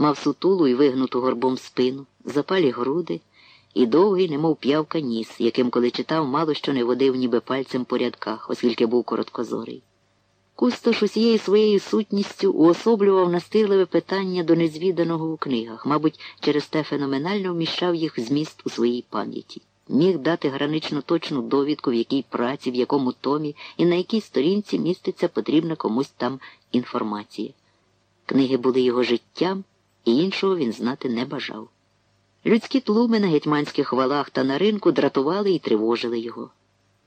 Мав сутулу і вигнуту горбом спину, запалі груди і довгий, немов п'явка ніс, яким, коли читав, мало що не водив ніби пальцем по рядках, оскільки був короткозорий. Кустош усією своєю сутністю уособлював настирливе питання до незвіданого у книгах, мабуть, через те феноменально вміщав їх в зміст у своїй пам'яті. Міг дати гранично точну довідку, в якій праці, в якому томі і на якій сторінці міститься потрібна комусь там інформація. Книги були його життям, і іншого він знати не бажав. Людські тлуми на гетьманських валах та на ринку дратували і тривожили його.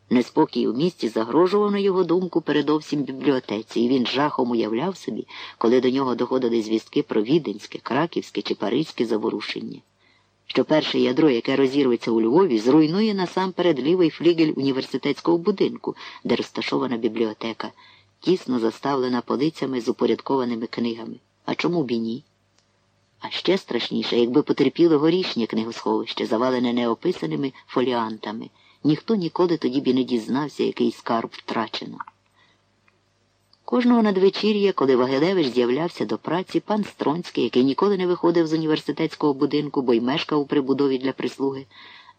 Неспокій у місті загрожував на його думку передовсім бібліотеці, і він жахом уявляв собі, коли до нього доходили звістки про віденське, краківське чи паризьке заворушення. Що перше ядро, яке розірветься у Львові, зруйнує насамперед лівий флігель університетського будинку, де розташована бібліотека, тісно заставлена полицями з упорядкованими книгами. А чому б і ні? А ще страшніше, якби потерпіло горішнє книгосховище, завалене неописаними фоліантами. Ніхто ніколи тоді б і не дізнався, який скарб втрачено. Кожного надвечір'я, коли Вагилевич з'являвся до праці, пан Стронський, який ніколи не виходив з університетського будинку, бо й мешкав у прибудові для прислуги,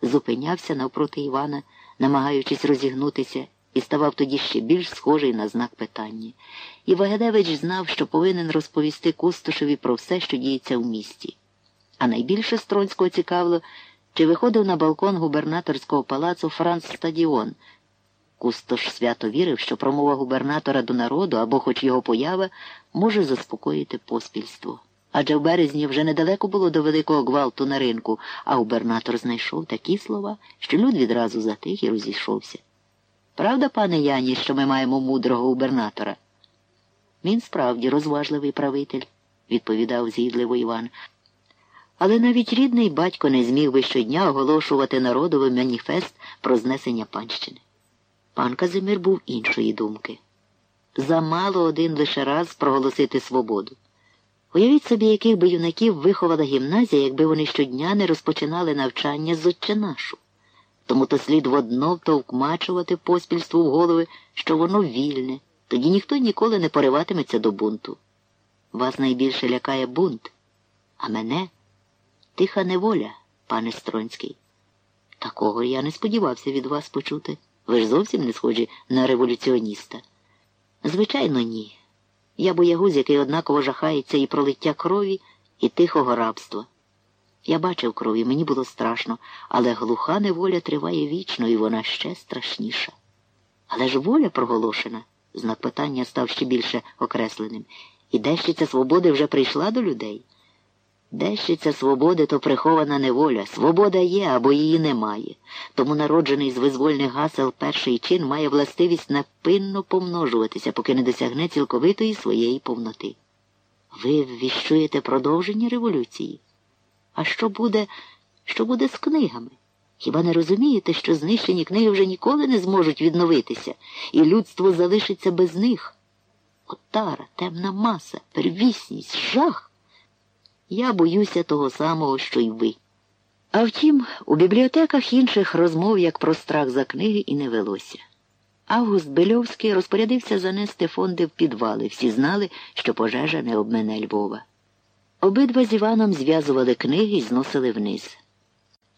зупинявся навпроти Івана, намагаючись розігнутися, і ставав тоді ще більш схожий на знак питання. І Вагилевич знав, що повинен розповісти Кустошеві про все, що діється в місті. А найбільше Стронського цікавило, чи виходив на балкон губернаторського палацу Франц Стадіон. Кустош свято вірив, що промова губернатора до народу або хоч його поява може заспокоїти поспільство. Адже в березні вже недалеко було до великого гвалту на ринку, а губернатор знайшов такі слова, що люд відразу затих і розійшовся. Правда, пане Яні, що ми маємо мудрого губернатора? Він справді розважливий правитель, відповідав згідливо Іван. Але навіть рідний батько не зміг би щодня оголошувати народовий маніфест про знесення панщини. Пан Казимир був іншої думки. Замало один лише раз проголосити свободу. Уявіть собі, яких би юнаків виховала гімназія, якби вони щодня не розпочинали навчання з отче. Тому то слід водно втовкмачувати поспільству в голови, що воно вільне, тоді ніхто ніколи не пориватиметься до бунту. Вас найбільше лякає бунт, а мене тиха неволя, пане Стронський. Такого я не сподівався від вас почути. Ви ж зовсім не схожі на революціоніста. Звичайно, ні. Я боягуз, який однаково жахається і пролиття крові, і тихого рабства. Я бачив крові, мені було страшно, але глуха неволя триває вічно, і вона ще страшніша. Але ж воля проголошена, знак питання став ще більше окресленим, і дещиця свободи вже прийшла до людей. Дещиця свободи то прихована неволя. Свобода є або її немає. Тому народжений з визвольних гасел перший чин має властивість напинно помножуватися, поки не досягне цілковитої своєї повноти. Ви ввіщуєте продовження революції? А що буде, що буде з книгами? Хіба не розумієте, що знищені книги вже ніколи не зможуть відновитися, і людство залишиться без них? Отара, темна маса, первісність, жах. Я боюся того самого, що й ви. А втім, у бібліотеках інших розмов як про страх за книги і не велося. Август Бельовський розпорядився занести фонди в підвали. Всі знали, що пожежа не обмене Львова. Обидва з Іваном зв'язували книги і зносили вниз.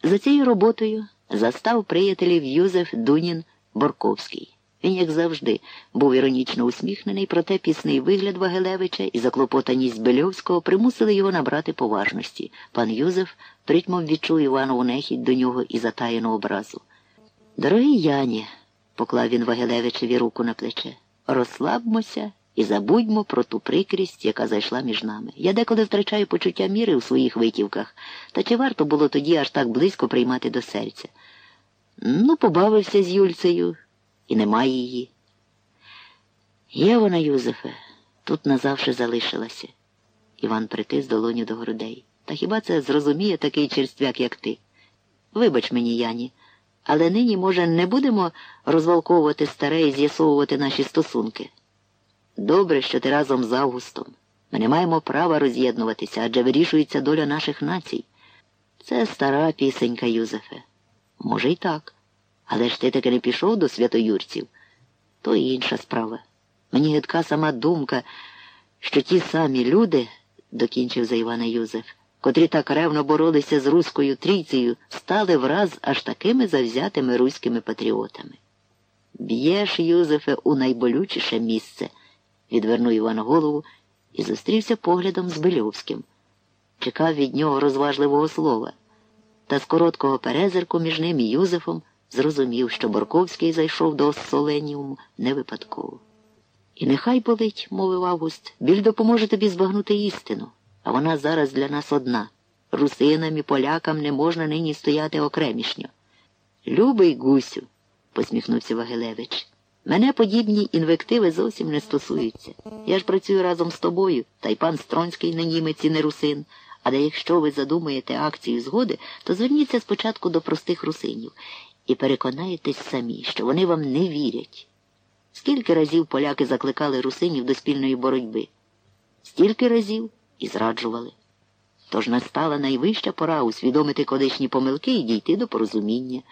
За цією роботою застав приятелів Юзеф Дунін Борковський. Він, як завжди, був іронічно усміхнений, проте пісний вигляд Вагелевича і заклопотаність Бельовського примусили його набрати поважності. Пан Юзеф притьмом відчув Іванову нехідь до нього і затаєну образу. Дорогий Яні, поклав він Вагелевичеві руку на плече, розслабмося і забудьмо про ту прикрість, яка зайшла між нами. Я деколи втрачаю почуття міри у своїх витівках, та чи варто було тоді аж так близько приймати до серця? Ну, побавився з Юльцею і немає її. Є вона, Юзефе, тут назавше залишилася. Іван притис долоню до грудей. Та хіба це зрозуміє такий черствяк, як ти? Вибач мені, Яні, але нині, може, не будемо розвалковувати старе і з'ясовувати наші стосунки. Добре, що ти разом з Августом. Ми не маємо права роз'єднуватися, адже вирішується доля наших націй. Це стара пісенька, Юзефе. Може, й так. Але ж ти таки не пішов до святоюрців. То інша справа. Мені гидка сама думка, що ті самі люди докінчив за Івана Юзеф, котрі так ревно боролися з руською трійцею, стали враз аж такими завзятими руськими патріотами. Б'єш, Юзефе, у найболючіше місце, відвернув Іван голову і зустрівся поглядом з Бельовським. Чекав від нього розважливого слова, та з короткого перезирку між ним і Юзефом зрозумів, що Борковський зайшов до Соленіуму не випадково. І нехай болить, мовив Август, біль допоможе тобі збагнути істину, а вона зараз для нас одна. Русинам і полякам не можна нині стояти окремішньо. Любий Гусю, посміхнувся Вагилевич. Мене подібні інвективи зовсім не стосуються. Я ж працюю разом з тобою, та й пан Стронський не німець і не русин. Але якщо ви задумаєте акцію згоди, то зверніться спочатку до простих русинів і переконаєтесь самі, що вони вам не вірять. Скільки разів поляки закликали русинів до спільної боротьби? Стільки разів і зраджували. Тож настала найвища пора усвідомити колишні помилки і дійти до порозуміння.